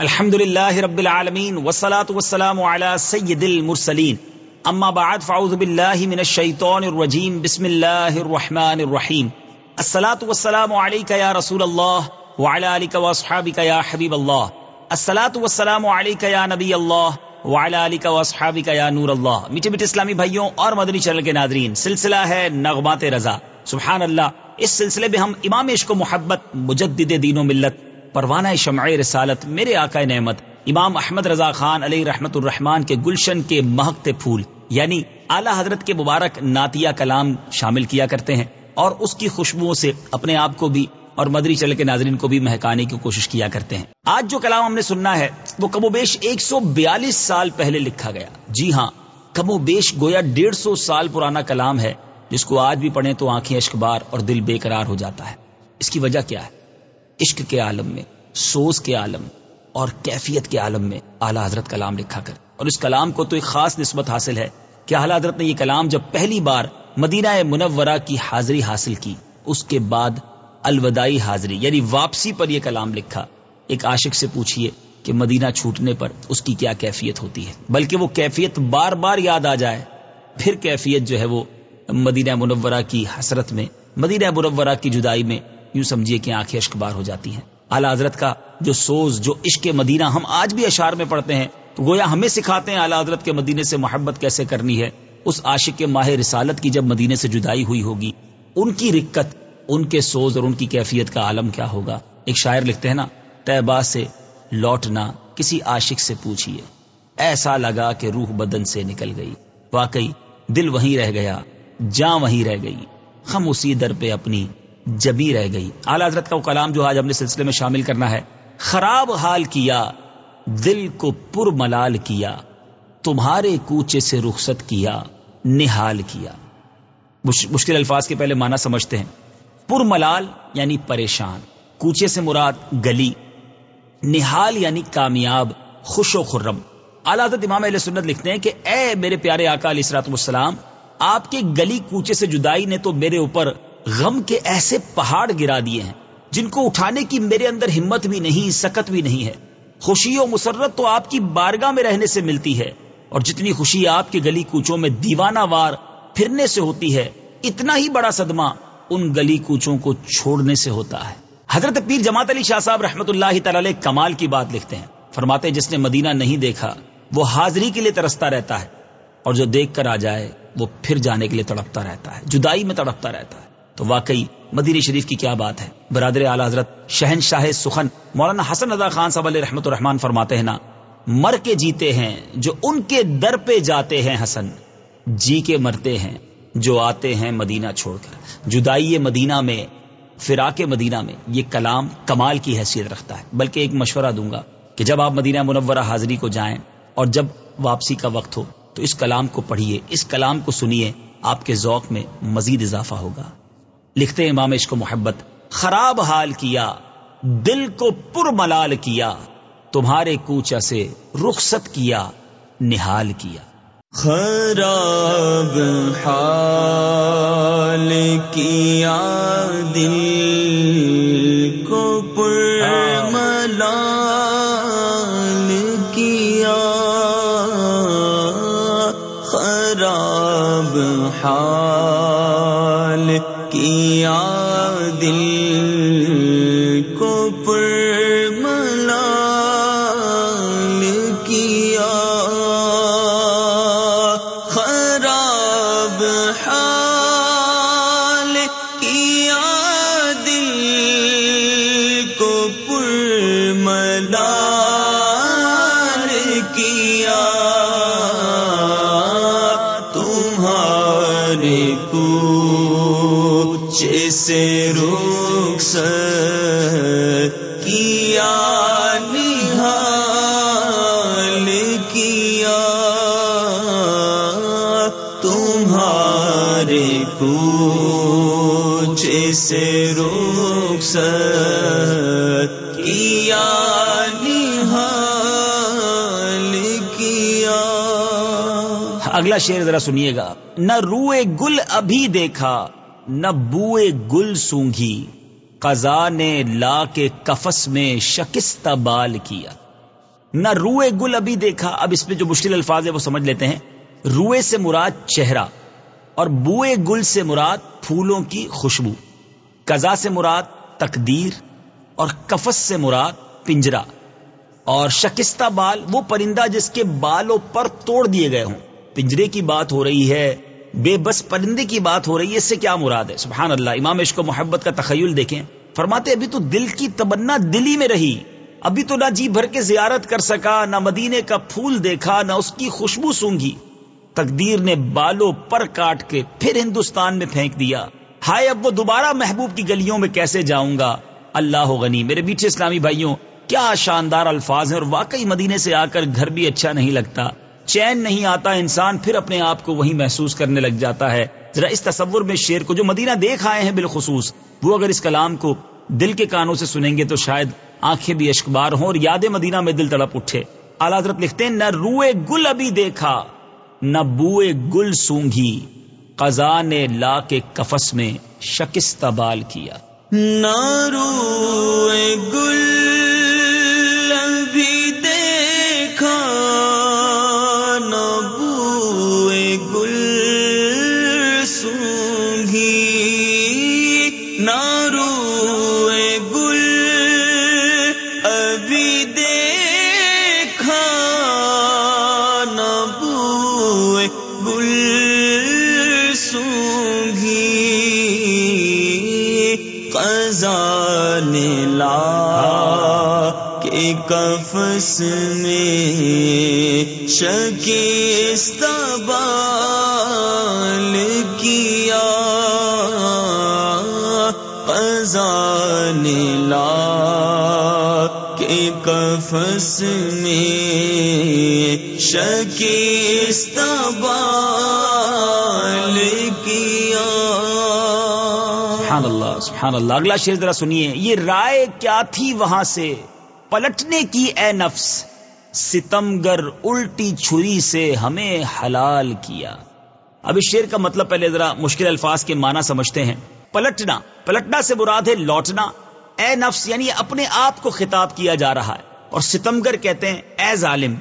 الحمد لله رب العالمين والصلاة والسلام على سيد المرسلين اما بعد فاعوذ بالله من الشيطان الرجيم بسم الله الرحمن الرحيم الصلاة والسلام عليك يا رسول الله وعلى آلك واصحابك يا حبيب الله الصلاة والسلام عليك يا نبي الله وعلى آلك واصحابك يا نور الله میٹھے میٹھے اسلامی بھائیوں اور مدنی چینل کے ناظرین، سلسلہ ہے نغمات رضا. سبحان اللہ، اس سلسلے میں ہم امام عشق و محبت، مجدد دین و ملت پروانہ شمع رسالت میرے آقا نعمت، امام احمد رضا خان علیہ رحمت الرحمان کے گلشن کے مہکتے پھول یعنی اعلی حضرت کے مبارک ناتیہ کلام شامل کیا کرتے ہیں، اور اس کی خوشبوؤں سے اپنے آپ کو بھی اور مدری چل کے ناظرین کو بھی مہکانے کی کوشش کیا کرتے ہیں۔ آج جو کلام ہم نے سننا ہے، وہ کم و بیش ایک سو بیالیس سال پہلے لکھا گیا۔ جی ہاں کم و بیش گویا ڈیڑھ سو سال پرانا کلام ہے، جس کو آج بھی پڑھیں تو آنکھیں اشکبار اور دل بے قرار ہو جاتا ہے۔ اس کی وجہ کیا ہے؟ عشق کے عالم میں، سوز کے عالم اور کیفیت کے عالم میں اعلی حضرت کلام لکھا کر۔ اور اس کلام کو تو ایک خاص نسبت حاصل ہے کہ اعلی حضرت نے یہ کلام جب پہلی بار مدینہ منورہ کی حاضری حاصل کی، اس کے بعد الوداعی حاضری یعنی واپسی پر یہ کلام لکھا۔ ایک عاشق سے پوچھئے کہ مدینہ چھوٹنے پر اس کی کیا کیفیت ہوتی ہے؟ بلکہ وہ کیفیت بار بار یاد آ جائے۔ پھر کیفیت جو ہے وہ مدینہ منورہ کی حسرت میں، مدینہ منورہ کی جدائی میں یوں سمجھیے کہ آنکھیں اشکبار ہو جاتی ہیں۔ اعلی حضرت کا جو سوز، جو عشق مدینہ ہم آج بھی اشار میں پڑھتے ہیں، تو گویا ہمیں سکھاتے ہیں اعلی حضرت کے مدینے سے محبت کیسے کرنی ہے۔ اس عاشق کے ماہ رسالت کی جب مدینے سے جدائی ہوئی ہوگی، ان کی رکت ان کے سوز اور ان کی کیفیت کا عالم کیا ہوگا؟ ایک شاعر لکھتے ہیں نا، طیبہ سے لوٹنا کسی عاشق سے پوچھئے۔ ایسا لگا کہ روح بدن سے نکل گئی۔ واقعی دل وہیں رہ گیا جاں وہیں رہ گئی۔ ہم اسی در پہ اپنی جبی رہ گئی۔ اعلی حضرت کا وہ کلام جو آج ہم نے سلسلے میں شامل کرنا ہے، خراب حال کیا، دل کو پر ملال کیا، تمہارے کوچے سے رخصت کیا، نہال کیا۔ مشکل الفاظ کے پہلے معنی سمجھتے ہیں۔ پر ملال یعنی پریشان، کوچے سے مراد گلی، نہال یعنی کامیاب، خوش و خرم۔ اعلی حضرت امام علیہ سنت لکھتے ہیں کہ، اے میرے پیارے آقا علیہ السلاط والسلام، آپ کے گلی کوچے سے جدائی نے تو میرے اوپر غم کے ایسے پہاڑ گرا دیے ہیں، جن کو اٹھانے کی میرے اندر ہمت بھی نہیں، سکت بھی نہیں ہے۔ خوشی و مسرت تو آپ کی بارگاہ میں رہنے سے ملتی ہے، اور جتنی خوشی آپ کے گلی کوچوں میں دیوانہ وار پھرنے سے ہوتی ہے، اتنا ہی بڑا صدمہ ان گلی کوچوں کو چھوڑنے سے ہوتا ہے۔ حضرت پیر جماعت علی شاہ صاحب رحمت اللہ تعالی کمال کی بات لکھتے ہیں۔ فرماتے جس نے مدینہ نہیں دیکھا، وہ حاضری کے لیے ترستا رہتا ہے، اور جو دیکھ کر آ جائے، وہ پھر جانے کے لیے تڑپتا رہتا ہے، جدائی میں تڑپتا رہتا ہے۔ تو واقعی مدینی شریف کی کیا بات ہے؟ برادر اعلی حضرت شہن شاہ سخن مولانا حسن رضا خان صاحب علیہ رحمت الرحمان فرماتے ہیں نا، مر کے جیتے ہیں جو ان کے در پہ جاتے ہیں حسن جی کے مرتے ہیں جو آتے ہیں مدینہ چھوڑ کر۔ جدائی مدینہ میں، فراق مدینہ میں یہ کلام کمال کی حیثیت رکھتا ہے۔ بلکہ ایک مشورہ دوں گا کہ جب آپ مدینہ منورہ حاضری کو جائیں اور جب واپسی کا وقت ہو تو اس کلام کو پڑھیے، اس کلام کو سنیے، آپ کے ذوق میں مزید اضافہ ہوگا۔ لکھتے امام عشق کو محبت، خراب حال کیا، دل کو پر ملال کیا، تمہارے کوچا سے رخصت کیا، نہال کیا۔ خراب حال کیا، دل کو پر ملال کیا۔ خراب حال تمہارے کوچ سے رخصت کیا، نہال کیا؟ اگلا شعر ذرا سنیے گا۔ نہ روئے گل ابھی دیکھا، نہ بوئے گل سونگھی۔ قضا نے لا کے کفس میں شکستہ بال کیا۔ نہ روئے گل ابھی دیکھا۔ اب اس میں جو مشکل الفاظ ہے وہ سمجھ لیتے ہیں۔ روئے سے مراد چہرہ۔ اور بوئے گل سے مراد پھولوں کی خوشبو، قزا سے مراد تقدیر اور کفس سے مراد پنجرا اور شکستہ بال وہ پرندہ جس کے بالوں پر توڑ دیے گئے ہوں۔ پنجرے کی بات ہو رہی ہے، بے بس پرندے کی بات ہو رہی ہے، اس سے کیا مراد ہے؟ سبحان اللہ، امام عشق و محبت کا تخیل دیکھیں۔ فرماتے ابھی تو دل کی تمنا دلی میں رہی، ابھی تو نہ جی بھر کے زیارت کر سکا، نہ مدینے کا پھول دیکھا، نہ اس کی خوشبو سونگی تقدیر نے بالوں پر کاٹ کے پھر ہندوستان میں پھینک دیا۔ ہائے اب وہ دوبارہ محبوب کی گلیوں میں کیسے جاؤں گا؟ اللہ غنی، میرے بیچے اسلامی بھائیوں، کیا شاندار الفاظ ہیں اور واقعی مدینے سے آ کر گھر بھی اچھا نہیں لگتا۔ چین نہیں آتا، انسان پھر اپنے آپ کو وہی محسوس کرنے لگ جاتا ہے۔ ذرا اس تصور میں شیر کو جو مدینہ دیکھ آئے ہیں بالخصوص، وہ اگر اس کلام کو دل کے کانوں سے سنیں گے تو شاید آنکھیں بھی اشکبار ہوں اور یاد مدینہ میں دل تڑپ اٹھے۔ اعلی حضرت لکھتے ہیں، نہ روئے گل ابھی دیکھا۔ نہ بوئے گل سونگھی قزا نے لا کے کفس میں شکست بال کیا۔ نہ روئے گل کفس میں شکست بال کیا قضا نے لا کے کفس میں شکست بال کیا۔ سبحان اللہ سبحان اللہ۔ اگلا شیر ذرا سنیے، یہ رائے کیا تھی وہاں سے؟ پلٹنے کی اے نفس، ستمگر الٹی چھری سے ہمیں حلال کیا۔ اب اس شیر کا مطلب پہلے ذرا مشکل الفاظ کے معنی سمجھتے ہیں۔ پلٹنا پلٹنا سے مراد ہے لوٹنا۔ اے نفس یعنی اپنے آپ کو خطاب کیا جا رہا ہے۔ اور ستمگر کہتے ہیں اے ظالم۔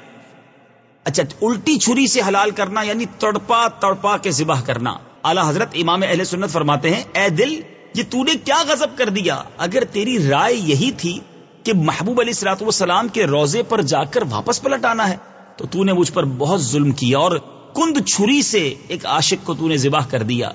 اچھا الٹی چھری سے حلال کرنا یعنی تڑپا تڑپا کے ذبح کرنا۔ اعلی حضرت امام اہل سنت فرماتے ہیں، اے دل، یہ تو نے کیا غضب کر دیا؟ اگر تیری رائے یہی تھی کہ محبوب علیہ السلاط والسلام کے روزے پر جا کر واپس پلٹ آنا ہے، تو تو نے مجھ پر بہت ظلم کیا اور کند چھری سے ایک عاشق کو تو نے ذبح کر دیا۔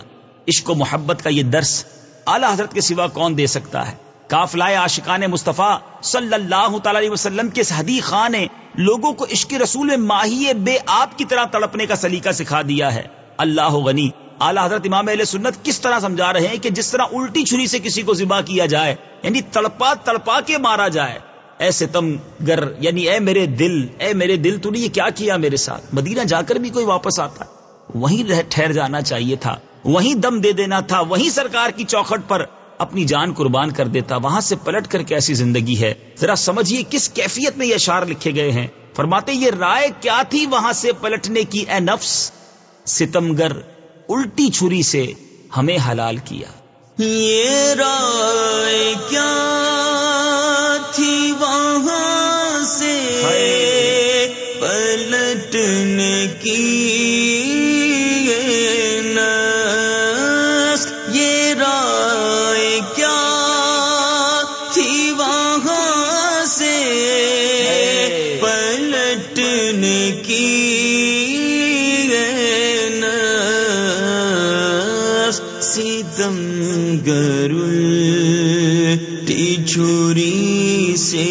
عشق و محبت کا یہ درس اعلی حضرت کے سوا کون دے سکتا ہے؟ کافلائے عاشقان مصطفیٰ صلی اللہ تعالی علیہ وسلم کے صحدی خان نے لوگوں کو عشق رسول میں ماہی بے آپ کی طرح تڑپنے کا سلیقہ سکھا دیا ہے۔ اللہ غنی۔ اعلی حضرت امام علیہ سنت کس طرح سمجھا رہے ہیں کہ جس طرح الٹی چھری سے کسی کو ذبح کیا جائے یعنی تڑپا تڑپا کے مارا جائے۔ اے ستم گر یعنی اے میرے دل، اے میرے دل، تو نے یہ کیا کیا میرے ساتھ؟ مدینہ جا کر بھی کوئی واپس آتا۔ وہیں ٹھہر جانا چاہیے تھا۔ وہیں دم دے دینا تھا۔ وہیں سرکار کی چوکھٹ پر اپنی جان قربان کر دیتا۔ وہاں سے پلٹ کر کیسی زندگی ہے۔ ذرا سمجھیے کس کیفیت میں یہ اشار لکھے گئے ہیں۔ فرماتے یہ رائے کیا تھی وہاں سے پلٹنے کی؟ اے نفس ستمگر الٹی چھری سے ہمیں حلال کیا۔ یہ رائے کیا تھی وہاں سے؟ پلٹنے کی چھری سے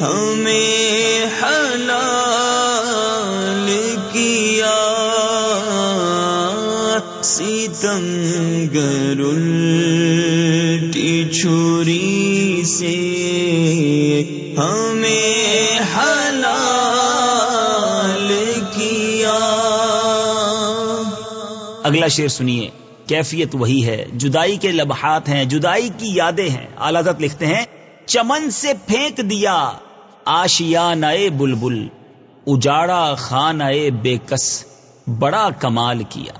ہمیں حلال کیا۔ ستم گرل چھری سے ہمیں حلال کیا۔ اگلا شعر سنیے۔ کیفیت وہی ہے۔ جدائی کے لبحات ہیں، جدائی کی یادیں ہیں۔ حضرت لکھتے ہیں، چمن سے پھینک دیا آشیا نئے بلبل، اجاڑا خان بے کس، بڑا کمال کیا۔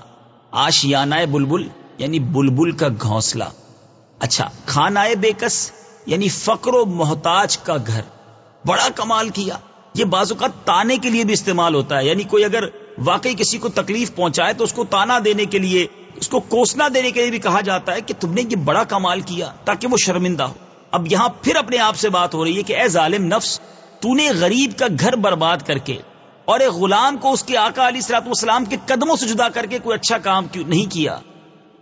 آشیانہ بلبل یعنی بلبل کا گھونسلہ۔ اچھا خان آئے بے کس یعنی فقر و محتاج کا گھر۔ بڑا کمال کیا۔ یہ بعض اوقات تانے کے لیے بھی استعمال ہوتا ہے۔ یعنی کوئی اگر واقعی کسی کو تکلیف پہنچائے تو اس کو تانا دینے کے لیے اس کو کوسنا دینے کے لیے بھی کہا جاتا ہے کہ تم نے یہ بڑا کمال کیا تاکہ وہ شرمندہ ہو۔ اب یہاں پھر اپنے آپ سے بات ہو رہی ہے کہ اے ظالم نفس، تو نے غریب کا گھر برباد کر کے اور ایک غلام کو اس کے آقا علی سلاط والسلام کے قدموں سے جدا کر کے کوئی اچھا کام کیوں نہیں کیا؟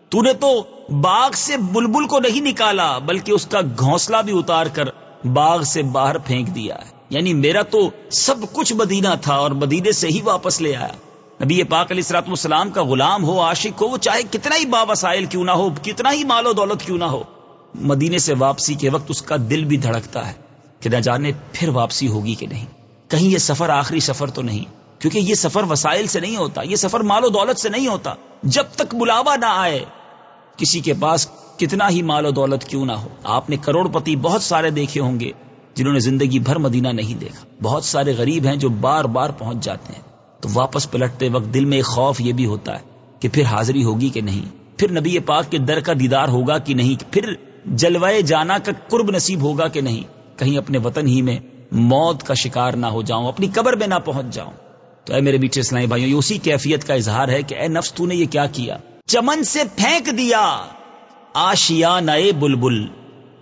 تو نے تو باغ سے بلبل کو نہیں نکالا، بلکہ اس کا گھونسلہ بھی اتار کر باغ سے باہر پھینک دیا ہے۔ یعنی میرا تو سب کچھ مدینہ تھا اور مدینے سے ہی واپس لے آیا۔ نبی پاک علیہ السلاط والسلام کا غلام ہو، عاشق ہو، وہ چاہے کتنا ہی وسائل کیوں نہ ہو، کتنا ہی مال و دولت کیوں نہ ہو، مدینے سے واپسی کے وقت اس کا دل بھی دھڑکتا ہے کہ نہ جانے پھر واپسی ہوگی کہ نہیں۔ کہیں یہ سفر آخری سفر تو نہیں، کیونکہ یہ سفر وسائل سے نہیں ہوتا، یہ سفر مال و دولت سے نہیں ہوتا۔ جب تک بلاوا نہ آئے، کسی کے پاس کتنا ہی مال و دولت کیوں نہ ہو۔ آپ نے کروڑ پتی بہت سارے دیکھے ہوں گے جنہوں نے زندگی بھر مدینہ نہیں دیکھا۔ بہت سارے غریب ہیں جو بار بار پہنچ جاتے ہیں۔ تو واپس پلٹتے وقت دل میں ایک خوف یہ بھی ہوتا ہے کہ پھر حاضری ہوگی کہ نہیں۔ پھر نبی پاک کے در کا دیدار ہوگا کہ نہیں۔ پھر جلوائے جانا کا قرب نصیب ہوگا کہ نہیں۔ کہیں اپنے وطن ہی میں موت کا شکار نہ ہو جاؤں، اپنی قبر میں نہ پہنچ جاؤں۔ تو اے میرے بیچے اسلامی بھائیوں اسی کیفیت کا اظہار ہے کہ اے نفس، تو نے یہ کیا کیا؟ چمن سے پھینک دیا۔ آشیا نئے بلبل،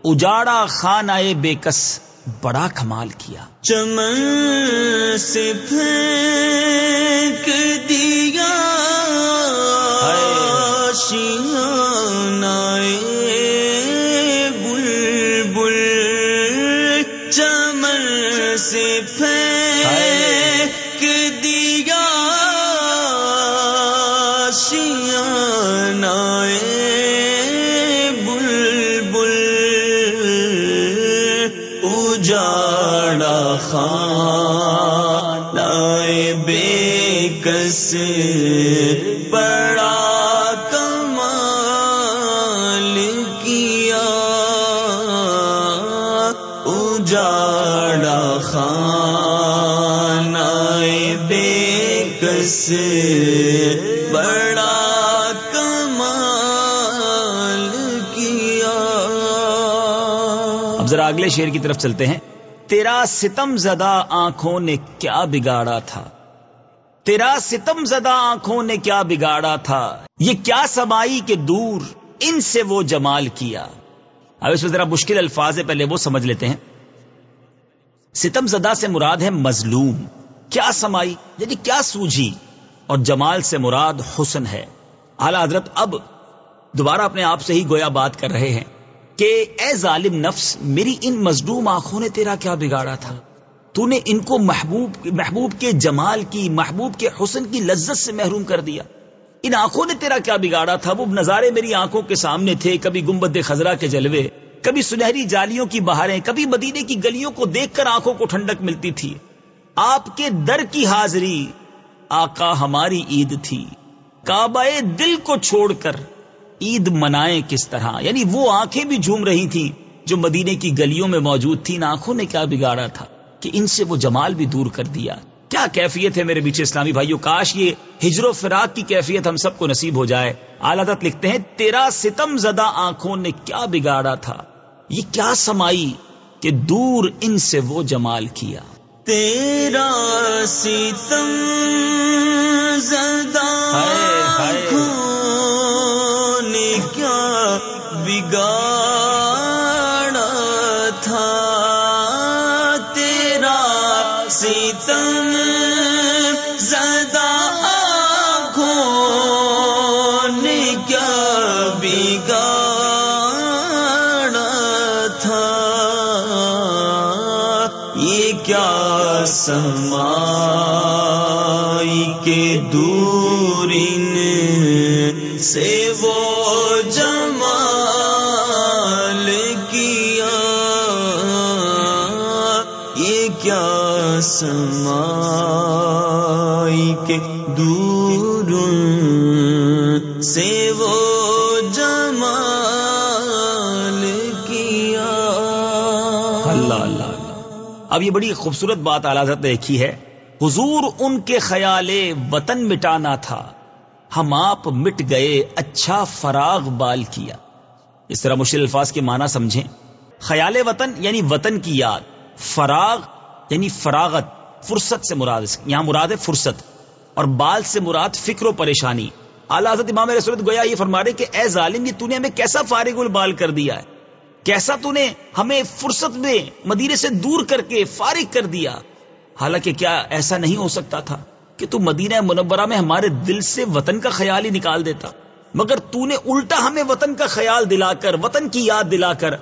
اجاڑا خان آئے بے کس۔ بڑا کمال کیا۔ چمن سے پھینک دیا۔ اجاڑا خان لائے بے کس بڑا کمال کیا۔ اجاڑا خان لائے بے کس بڑا ذرا اگلے شیر کی طرف چلتے ہیں۔ تیرا ستم زدہ آنکھوں نے کیا بگاڑا تھا؟ تیرا ستم زدہ آنکھوں نے کیا بگاڑا تھا؟ یہ کیا سمائی کے دور ان سے وہ جمال کیا؟ اب اس میں ذرا مشکل الفاظ ہے پہلے وہ سمجھ لیتے ہیں۔ ستم زدہ سے مراد ہے مظلوم۔ کیا سمائی؟ یعنی کیا سوجھی؟ اور جمال سے مراد حسن ہے۔ اعلی حضرت اب دوبارہ اپنے آپ سے ہی گویا بات کر رہے ہیں۔ کہ اے ظالم نفس، میری ان مظلوم آنکھوں نے تیرا کیا بگاڑا تھا؟ تو نے ان کو محبوب محبوب کے جمال کی، محبوب کے حسن کی لذت سے محروم کر دیا۔ ان آنکھوں نے تیرا کیا بگاڑا تھا؟ وہ نظارے میری آنکھوں کے سامنے تھے، کبھی گمبد خزرہ کے جلوے، کبھی سنہری جالیوں کی بہاریں، کبھی مدینے کی گلیوں کو دیکھ کر آنکھوں کو ٹھنڈک ملتی تھی۔ آپ کے در کی حاضری آقا ہماری عید تھی۔ کعبہ دل کو چھوڑ کر عید منائیں کس طرح؟ یعنی وہ آنکھیں بھی جھوم رہی تھیں جو مدینے کی گلیوں میں موجود تھی آنکھوں نے کیا بگاڑا تھا کہ ان سے وہ جمال بھی دور کر دیا۔ کیا کیفیت ہے میرے بیچے اسلامی بھائیوں؟ کاش یہ ہجر و فراق کی کیفیت ہم سب کو نصیب ہو جائے۔ آلادت لکھتے ہیں، تیرا ستم زدہ آنکھوں نے کیا بگاڑا تھا؟ یہ کیا سمائی کہ دور ان سے وہ جمال کیا۔ تیرا ستم زدہ اب یہ بڑی خوبصورت بات حضرت نے لکھی ہے، حضور ان کے خیال وطن مٹانا تھا، ہم آپ مٹ گئے اچھا فراغ بال کیا۔ اس طرح مشکل الفاظ کے معنی سمجھیں۔ خیال وطن یعنی وطن کی یاد، فراغ یعنی فراغت، فرصت سے مراد، یہاں مراد ہے فرصت، اور بال سے مراد فکر و پریشانی۔ اعلی حضرت امام رسولت گویا یہ فرما رہے کہ اے ظالم، یہ تو نے ہمیں کیسا فارغ البال کر دیا ہے؟ کیسا تو نے ہمیں فرصت میں مدینے سے دور کر کے فارغ کر دیا؟ حالانکہ کیا ایسا نہیں ہو سکتا تھا کہ تو مدینہ منورہ میں ہمارے دل سے وطن کا خیال ہی نکال دیتا، مگر تو نے الٹا ہمیں وطن کا خیال دلا کر، وطن کی یاد دلا کر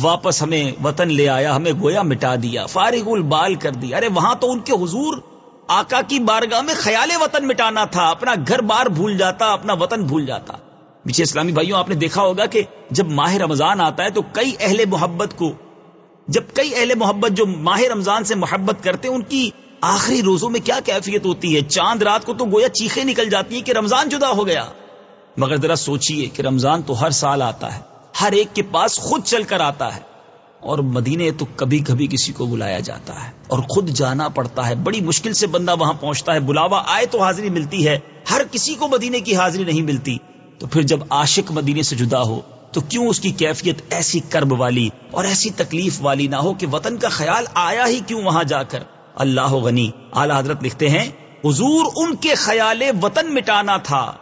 واپس ہمیں وطن لے آیا، ہمیں گویا مٹا دیا، فارغ البال کر دیا۔ ارے، وہاں تو ان کے حضور آقا کی بارگاہ میں خیال وطن مٹانا تھا، اپنا گھر بار بھول جاتا، اپنا وطن بھول جاتا۔ پیچھے اسلامی بھائیوں، آپ نے دیکھا ہوگا کہ جب ماہ رمضان آتا ہے تو کئی اہل محبت کو، جب کئی اہل محبت جو ماہ رمضان سے محبت کرتے ہیں، ان کی آخری روزوں میں کیا کیفیت ہوتی ہے؟ چاند رات کو تو گویا چیخیں نکل جاتی ہیں کہ رمضان جدا ہو گیا۔ مگر ذرا سوچئے کہ رمضان تو ہر سال آتا ہے، ہر ایک کے پاس خود چل کر آتا ہے۔ اور مدینے تو کبھی کبھی کسی کو بلایا جاتا ہے۔ اور خود جانا پڑتا ہے۔ بڑی مشکل سے بندہ وہاں پہنچتا ہے، بلاوا آئے تو حاضری ملتی ہے، ہر کسی کو مدینے کی حاضری نہیں ملتی۔ تو پھر جب عاشق مدینے سے جدا ہو، تو کیوں اس کی کیفیت ایسی کرب والی اور ایسی تکلیف والی نہ ہو کہ وطن کا خیال آیا ہی کیوں وہاں جا کر؟ اللہ غنی۔ اعلی حضرت لکھتے ہیں، حضور ان کے خیال وطن مٹانا تھا۔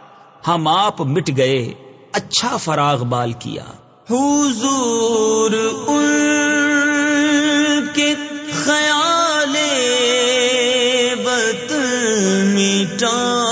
ہم آپ مٹ گئے اچھا فراغ بال کیا۔ حضور ان کے خیال بت مٹانا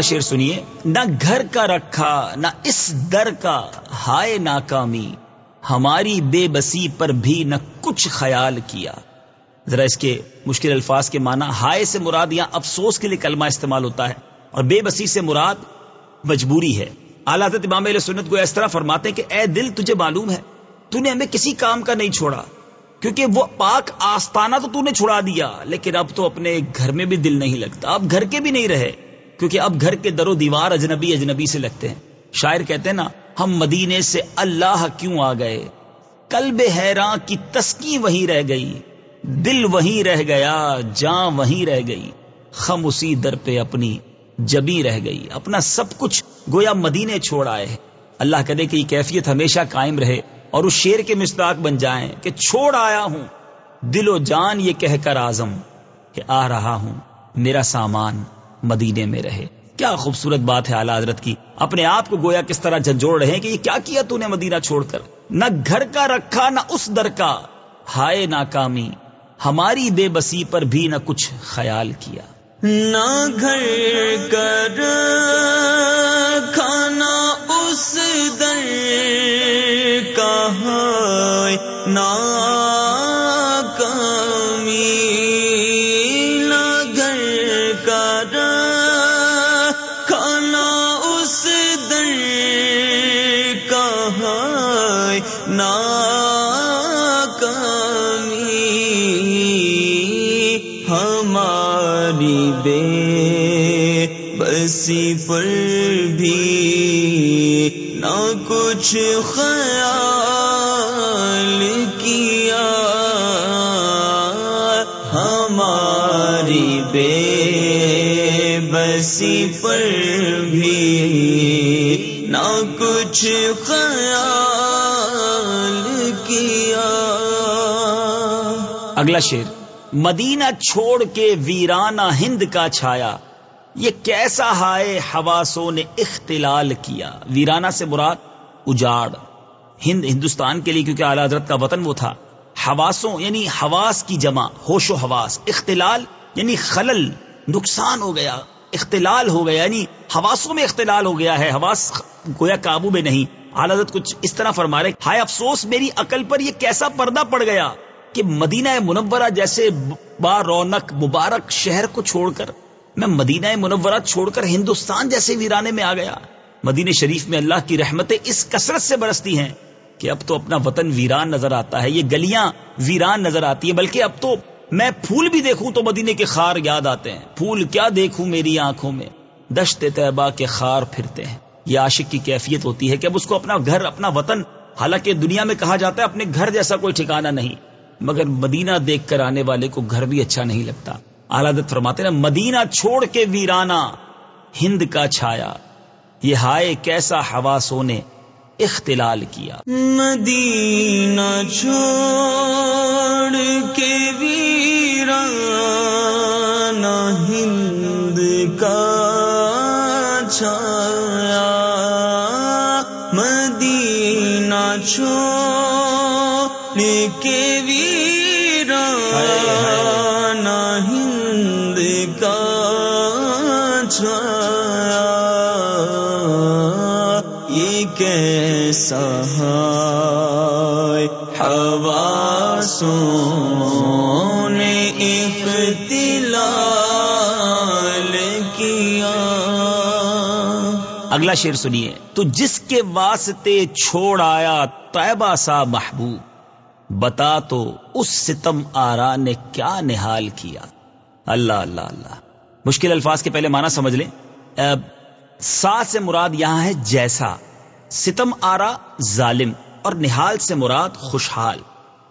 اگلا شعر سنیے۔ نہ گھر کا رکھا، نہ اس در کا۔ ہائے ناکامی، ہماری بے بسی پر بھی نہ کچھ خیال کیا۔ ذرا اس کے مشکل الفاظ کے معنی ہائے سے مراد یہاں افسوس کے لیے کلمہ استعمال ہوتا ہے، اور بے بسی سے مراد مجبوری ہے۔ اعلیٰ حضرت امام علیہ سنت کو اس طرح فرماتے ہیں کہ اے دل، تجھے معلوم ہے، تو نے ہمیں کسی کام کا نہیں چھوڑا، کیونکہ وہ پاک آستانہ تو تو نے چھڑا دیا، لیکن اب تو اپنے گھر میں بھی دل نہیں لگتا، اب گھر کے بھی نہیں رہے۔ کیونکہ اب گھر کے در و دیوار اجنبی اجنبی سے لگتے ہیں۔ شاعر کہتے ہیں نا، ہم مدینے سے اللہ کیوں آ گئے؟ قلب حیراں کی تسکی وہیں رہ گئی، دل وہیں رہ گیا جاں وہیں رہ گئی۔ خم اسی در پہ اپنی جبی رہ گئی۔ اپنا سب کچھ گویا مدینے چھوڑ آئے اللہ کرے کہ یہ کیفیت ہمیشہ قائم رہے اور اس شیر کے مستاق بن جائیں کہ چھوڑ آیا ہوں۔ دل و جان یہ کہہ کر آزم کہ آ رہا ہوں، میرا سامان۔ مدینے میں رہے۔ کیا خوبصورت بات ہے اعلی حضرت کی۔ اپنے آپ کو گویا کس طرح جھنجھوڑ رہے ہیں کہ یہ کیا کیا تو نے مدینہ چھوڑ کر۔ نہ گھر کا رکھا، نہ اس در کا۔ ہائے ناکامی، ہماری بے بسی پر بھی نہ کچھ خیال کیا۔ نہ گھر کر کھانا اس در کہاں نہ بسی پر بھی نہ کچھ خیال کیا۔ ہماری بے بسی پر بھی نہ کچھ خیال کیا۔ اگلا شیر مدینہ چھوڑ کے ویرانہ ہند کا چھایا۔ یہ کیسا ہائے حواسوں نے اختلال کیا؟ ویرانہ سے مراد اجاڑ۔ ہند، ہندوستان کے لیے کیونکہ اعلی حضرت کا وطن وہ تھا۔ حواسوں یعنی حواس کی جمع، ہوش و حواس۔ اختلال یعنی خلل، نقصان ہو گیا۔ اختلال ہو گیا یعنی حواسوں میں اختلال ہو گیا ہے۔ حواس گویا قابو میں نہیں۔ حالت کچھ اس طرح فرما رہے ہائے افسوس، میری عقل پر یہ کیسا پردہ پڑ گیا کہ مدینہ منورہ جیسے با رونق، مبارک شہر کو چھوڑ کر میں مدینہ منورہ چھوڑ کر ہندوستان جیسے ویرانے میں آ گیا۔ مدینہ شریف میں اللہ کی رحمتیں اس کثرت سے برستی ہیں کہ اب تو اپنا وطن ویران نظر آتا ہے، یہ گلیاں ویران نظر آتی ہیں، بلکہ اب تو میں پھول بھی دیکھوں تو مدینے کے خار یاد آتے ہیں۔ پھول کیا دیکھوں میری آنکھوں میں؟ دشت طیبہ کے خار پھرتے ہیں۔ یہ عاشق کی کیفیت ہوتی ہے کہ اب اس کو اپنا گھر، اپنا وطن، حالانکہ دنیا میں کہا جاتا ہے اپنے گھر جیسا کوئی ٹھکانہ نہیں، مگر مدینہ دیکھ کر آنے والے کو گھر بھی اچھا نہیں لگتا۔ آلادت فرماتے نا، مدینہ چھوڑ کے ویرانہ، ہند کا چھایا، یہ ہائے کیسا ہوا سونے اختلال کیا۔ مدینہ چھوڑ کے ویرانہ، ہند کا چھایا۔ مدینہ چھوڑ کیسا ہے حواسوں نے اختلال کیا۔ اگلا شعر سنیے۔ تو جس کے واسطے چھوڑ آیا طیبہ سا محبوب، بتا تو اس ستم آرا نے کیا نحال کیا۔ اللہ اللہ اللہ۔ مشکل الفاظ کے پہلے معنی سمجھ لیں۔ اب سا سے مراد یہاں ہے جیسا۔ ستم آرا ظالم اور نحال سے مراد خوشحال۔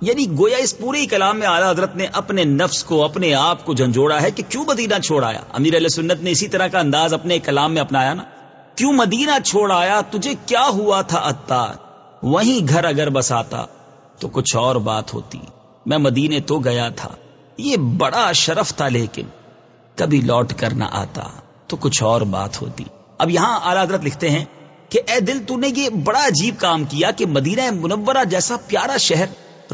یعنی گویا اس پورے کلام میں اعلیٰ حضرت نے اپنے نفس کو، اپنے آپ کو جھنجھوڑا ہے کہ کیوں مدینہ چھوڑ آیا؟ امیر علیہ سنت نے اسی طرح کا انداز اپنے کلام میں اپنایا نا۔ کیوں مدینہ چھوڑ آیا؟ تجھے کیا ہوا تھا اتار وہیں گھر اگر بساتا تو کچھ اور بات ہوتی۔ میں مدینے تو گیا تھا۔ یہ بڑا شرف تھا لیکن کبھی لوٹ کر نہ آتا تو کچھ اور بات ہوتی۔ اب یہاں اعلیٰ حضرت لکھتے ہیں کہ اے دل تو نے یہ بڑا عجیب کام کیا کہ مدینہ منورہ جیسا پیارا شہر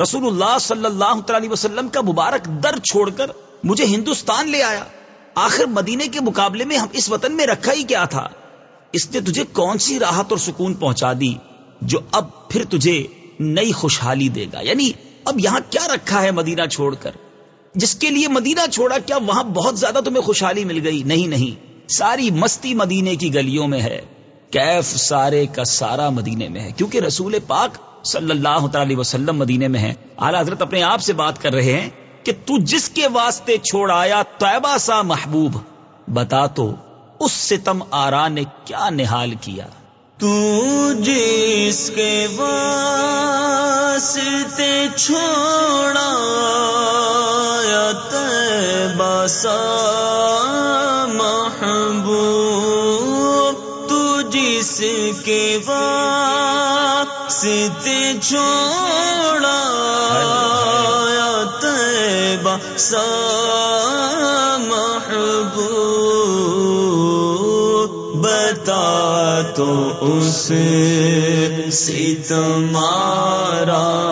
رسول اللہ صلی اللہ تعالی وسلم کا مبارک در چھوڑ کر مجھے ہندوستان لے آیا۔ آخر مدینے کے مقابلے میں ہم اس وطن میں رکھا ہی کیا تھا۔ اس نے تجھے کون سی راحت اور سکون پہنچا دی جو اب پھر تجھے نئی خوشحالی دے گا؟ یعنی اب یہاں کیا رکھا ہے مدینہ چھوڑ کر؟ جس کے لیے مدینہ چھوڑا کیا وہاں بہت زیادہ تمہیں خوشحالی مل گئی؟ نہیں نہیں۔ ساری مستی مدینے کی گلیوں میں ہے۔ کیف سارے کا سارا مدینے میں ہے۔ کیونکہ رسول پاک صلی اللہ تعالی وسلم مدینے میں ہے اعلی حضرت اپنے آپ سے بات کر رہے ہیں کہ تو جس کے واسطے چھوڑ آیا، طیبہ سا محبوب، بتا تو اس ستم آرا نے کیا نحال کیا۔ تو جس کے واسطے چھوڑا یا طیبہ سا محبوب جس کے واسط چھوڑا یا طیبہ سا محبوب بتا تو اس سے تمہارا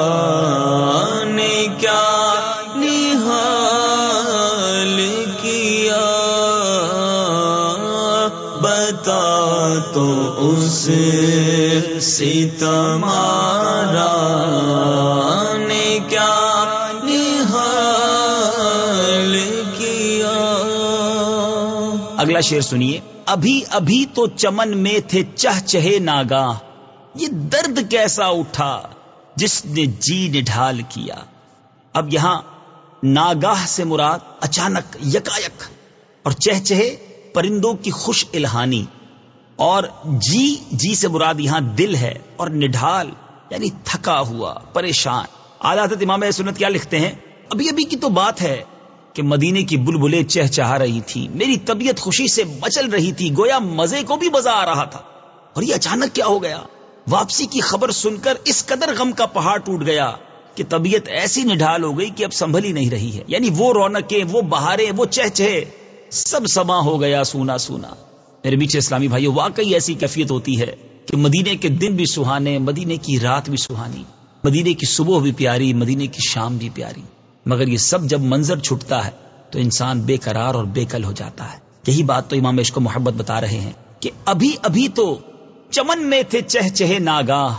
سے تمہارا نے کیا نحال کیا۔ اگلا شعر سنیے۔ ابھی ابھی تو چمن میں تھے چہ چہے ناگاہ۔ یہ درد کیسا اٹھا جس نے جی نڈھال کیا۔ اب یہاں ناگاہ سے مراد اچانک یکایک اور چہ چہے پرندوں کی خوش الہانی۔ اور جی جی سے مراد یہاں دل ہے اور نڈھال یعنی تھکا ہوا، پریشان۔ اعلیٰ حضرت امام سنت کیا لکھتے ہیں؟ ابھی ابھی کی تو بات ہے کہ مدینے کی بلبلے چہ چاہ رہی تھی میری طبیعت خوشی سے مچل رہی تھی، گویا مزے کو بھی مزہ آ رہا تھا۔ اور یہ اچانک کیا ہو گیا؟ واپسی کی خبر سن کر اس قدر غم کا پہاڑ ٹوٹ گیا کہ طبیعت ایسی نڈھال ہو گئی کہ اب سنبھل ہی نہیں رہی ہے۔ یعنی وہ رونقیں، وہ بہاریں، وہ چہ چہے سب سما ہو گیا سونا سونا۔ میرے میٹھے اسلامی بھائی واقعی ایسی کیفیت ہوتی ہے کہ مدینے کے دن بھی سہانے، مدینے کی رات بھی سہانی، مدینے کی صبح بھی پیاری، مدینے کی شام بھی پیاری۔ مگر یہ سب جب منظر چھٹتا ہے تو انسان بے قرار اور بے کل ہو جاتا ہے۔ یہی بات تو امام عشق و محبت بتا رہے ہیں کہ ابھی ابھی تو چمن میں تھے چہ چہے ناگاہ،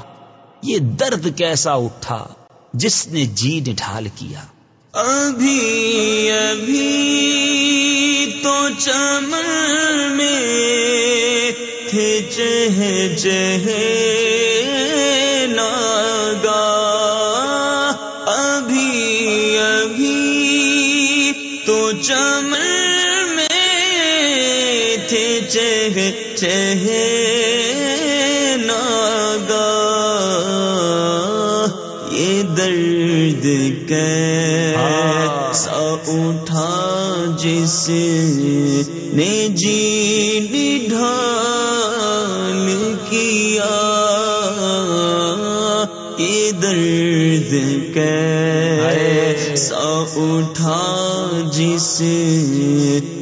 یہ درد کیسا اٹھا، جس نے جی نڈھال کیا۔ ابھی ابھی تو چمن میں تھے چہ چہ ناگا۔ ابھی ابھی تو چمن میں تھے چہ چہ ناگا۔ یہ درد کیسا جس نے جی ڈھال کیا، یہ درد کیسا اٹھا جس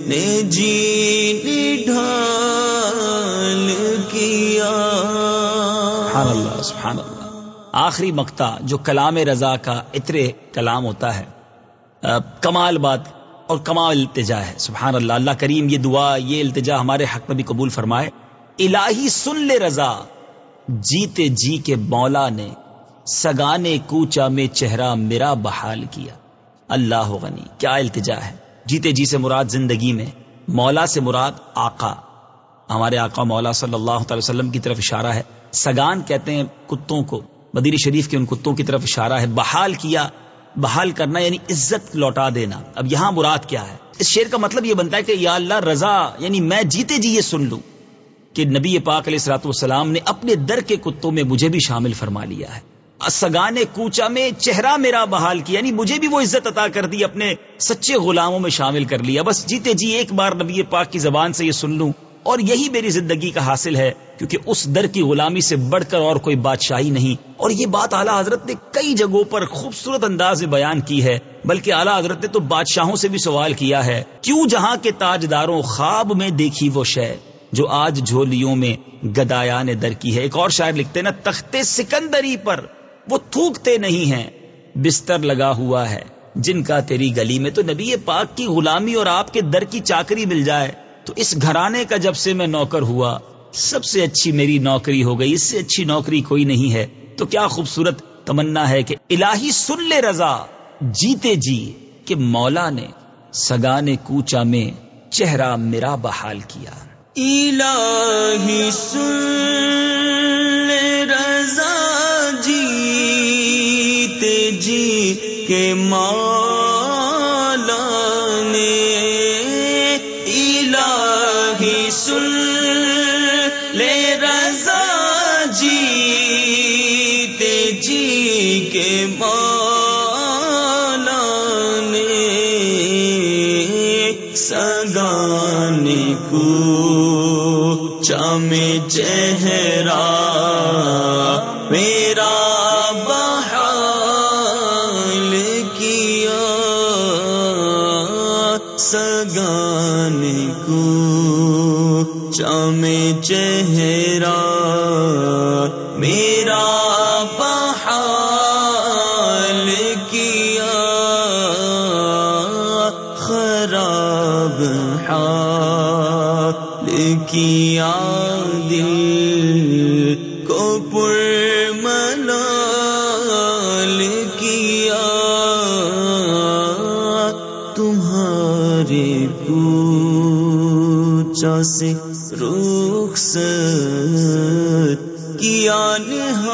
نے جی ڈھال کیا۔ سبحان اللہ سبحان اللہ۔ آخری مقطع جو کلام رضا کا اترے کلام ہوتا ہے۔ کمال بات اور کمال التجا ہے۔ سبحان اللہ اللہ کریم، یہ دعا، یہ التجا ہمارے حق میں بھی قبول فرمائے۔ الہی سن لے رضا۔ جیتے جی کے مولا نے سگانے کوچا میں چہرہ میرا بحال کیا۔ اللہ غنی، کیا التجا ہے۔ جیتے جی سے مراد زندگی میں، مولا سے مراد آقا۔ ہمارے آقا مولا صلی اللہ تعالی وسلم کی طرف اشارہ ہے۔ سگان کہتے ہیں کتوں کو مدیر شریف کے ان کتوں کی طرف اشارہ ہے۔ بحال کیا بحال کرنا یعنی عزت لوٹا دینا۔ اب یہاں مراد کیا ہے؟ اس شعر کا مطلب یہ بنتا ہے کہ یا اللہ رضا یعنی میں جیتے جی یہ سن لوں۔ کہ نبی پاک علیہ السلاۃ والسلام نے اپنے در کے کتوں میں مجھے بھی شامل فرما لیا ہے۔ سگان کوچا میں چہرہ میرا بحال کیا یعنی مجھے بھی وہ عزت عطا کر دی، اپنے سچے غلاموں میں شامل کر لیا۔ بس جیتے جی ایک بار نبی پاک کی زبان سے یہ سن لوں۔ اور یہی میری زندگی کا حاصل ہے، کیونکہ اس در کی غلامی سے بڑھ کر اور کوئی بادشاہی نہیں۔ اور یہ بات اعلیٰ حضرت نے کئی جگہوں پر خوبصورت انداز میں بیان کی ہے، بلکہ اعلیٰ حضرت نے تو بادشاہوں سے بھی سوال کیا ہے، کیوں جہاں کے تاجداروں خواب میں دیکھی وہ شے، جو آج جھولیوں میں گدایا نے در کی ہے۔ ایک اور شاعر لکھتے نا تختے سکندری پر وہ تھوکتے نہیں ہیں، بستر لگا ہوا ہے، جن کا تیری گلی میں تو نبی پاک کی غلامی اور آپ کے در کی چاکری مل جائے۔ تو اس گھرانے کا جب سے میں نوکر ہوا، سب سے اچھی میری نوکری ہو گئی، اس سے اچھی نوکری کوئی نہیں ہے۔ تو کیا خوبصورت تمنا ہے کہ الہی سن لے رضا، جیتے جی کہ مولا نے سگانے کوچا میں چہرہ میرا بحال کیا۔ الہی سن لے رضا، جیتے جی کے مولا حال کیا دل کو پر ملال کیا تمہارے کوچا سے رخصت کیا نحال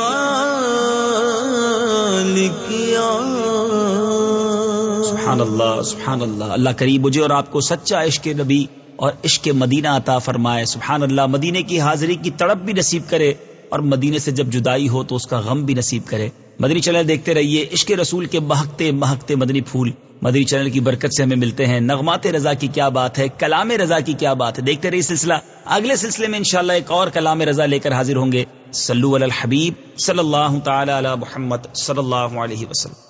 سبحان اللہ سبحان اللہ۔ اللہ کریم مجھے اور آپ کو سچا عشق نبی اور عشق مدینہ عطا فرمائے۔ سبحان اللہ مدینے کی حاضری کی تڑپ بھی نصیب کرے اور مدینے سے جب جدائی ہو تو اس کا غم بھی نصیب کرے۔ مدنی چینل دیکھتے رہیے، عشق رسول کے مہکتے مہکتے مدنی پھول۔ مدنی چینل کی برکت سے ہمیں ملتے ہیں۔ نغمات رضا کی کیا بات ہے، کلام رضا کی کیا بات ہے۔ دیکھتے رہیے سلسلہ۔ اگلے سلسلے میں انشاءاللہ ایک اور کلام رضا لے کر حاضر ہوں گے۔ سلو علی الحبیب صلی اللہ تعالی علی محمد صلی اللہ علیہ وسلم۔